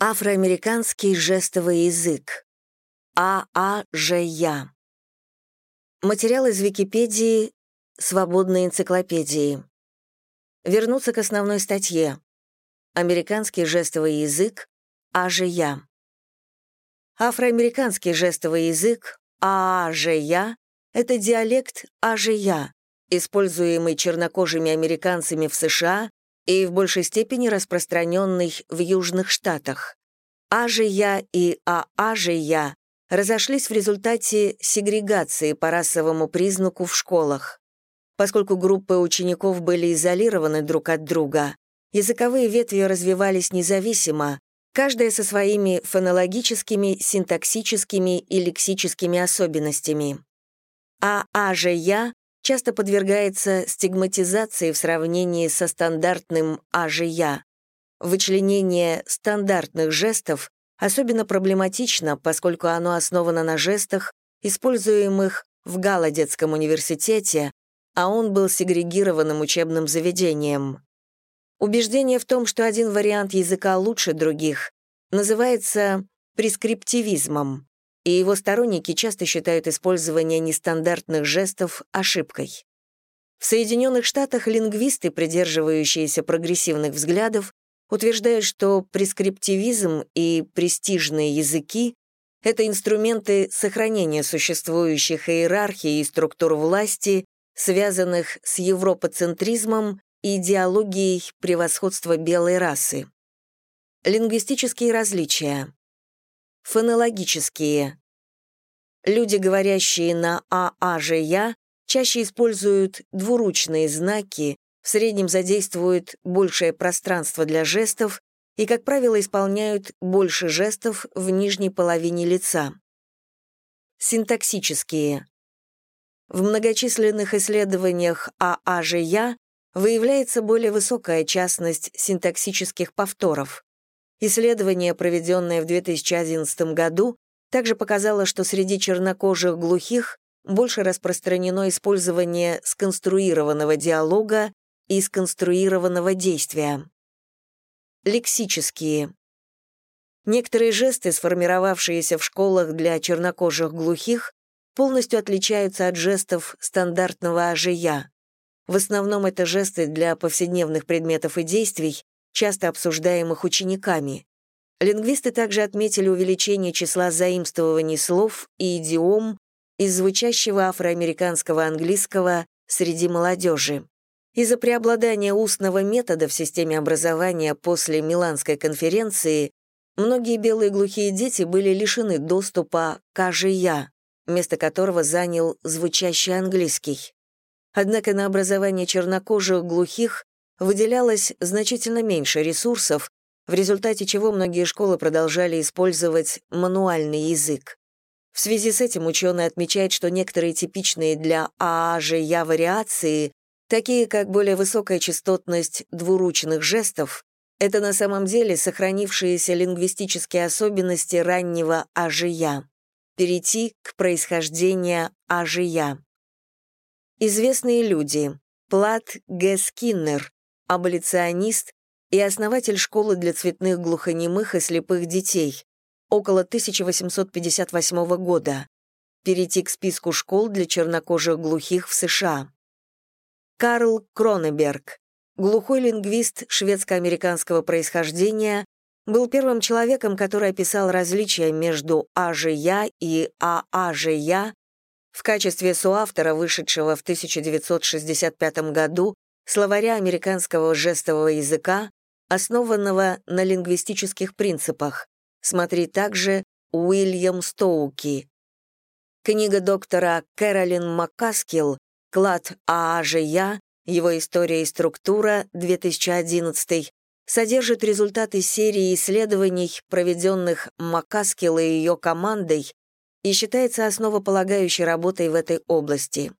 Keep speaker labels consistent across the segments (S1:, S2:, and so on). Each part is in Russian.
S1: Афроамериканский жестовый язык. ААЖЯ. Материал из Википедии «Свободной энциклопедии». Вернуться к основной статье. Американский жестовый язык АЖЯ. Афроамериканский жестовый язык ААЖЯ — это диалект АЖЯ, используемый чернокожими американцами в США и в большей степени распространенный в Южных Штатах. Ажия и Аажия разошлись в результате сегрегации по расовому признаку в школах. Поскольку группы учеников были изолированы друг от друга, языковые ветви развивались независимо, каждая со своими фонологическими, синтаксическими и лексическими особенностями. А Ажия часто подвергается стигматизации в сравнении со стандартным «ажия». Вычленение стандартных жестов особенно проблематично, поскольку оно основано на жестах, используемых в Галадетском университете, а он был сегрегированным учебным заведением. Убеждение в том, что один вариант языка лучше других, называется прескриптивизмом и его сторонники часто считают использование нестандартных жестов ошибкой. В Соединенных Штатах лингвисты, придерживающиеся прогрессивных взглядов, утверждают, что прескриптивизм и престижные языки — это инструменты сохранения существующих иерархий и структур власти, связанных с европоцентризмом и идеологией превосходства белой расы. Лингвистические различия. Фонологические. Люди, говорящие на ААЖЯ, чаще используют двуручные знаки, в среднем задействуют большее пространство для жестов и, как правило, исполняют больше жестов в нижней половине лица. Синтаксические. В многочисленных исследованиях ААЖЯ выявляется более высокая частность синтаксических повторов. Исследование, проведенное в 2011 году, также показало, что среди чернокожих глухих больше распространено использование сконструированного диалога и сконструированного действия. Лексические. Некоторые жесты, сформировавшиеся в школах для чернокожих глухих, полностью отличаются от жестов стандартного ажия. В основном это жесты для повседневных предметов и действий, часто обсуждаемых учениками. Лингвисты также отметили увеличение числа заимствований слов и идиом из звучащего афроамериканского английского среди молодежи. Из-за преобладания устного метода в системе образования после Миланской конференции многие белые глухие дети были лишены доступа к АЖЯ, место которого занял звучащий английский. Однако на образование чернокожих глухих выделялось значительно меньше ресурсов, в результате чего многие школы продолжали использовать мануальный язык. В связи с этим ученый отмечает, что некоторые типичные для ААЖЯ вариации, такие как более высокая частотность двуручных жестов, это на самом деле сохранившиеся лингвистические особенности раннего ажия. Перейти к происхождению ажия. Известные люди. Плат Г. Скиннер, аболиционист и основатель школы для цветных глухонемых и слепых детей, около 1858 года, перейти к списку школ для чернокожих глухих в США. Карл Кронеберг, глухой лингвист шведско-американского происхождения, был первым человеком, который описал различия между АЖЯ и ААЖЯ в качестве соавтора, вышедшего в 1965 году словаря американского жестового языка, основанного на лингвистических принципах. Смотри также Уильям Стоуки. Книга доктора Кэролин Маккаскил «Клад ААЖЯ. Его история и структура. 2011» содержит результаты серии исследований, проведенных Маккаскил и ее командой, и считается основополагающей работой в этой области.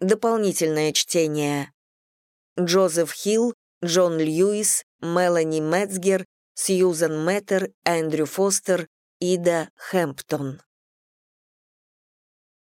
S1: Дополнительное чтение. Джозеф Хилл, Джон Льюис, Мелани Мецгер, Сьюзан Мэттер, Эндрю Фостер, Ида Хэмптон.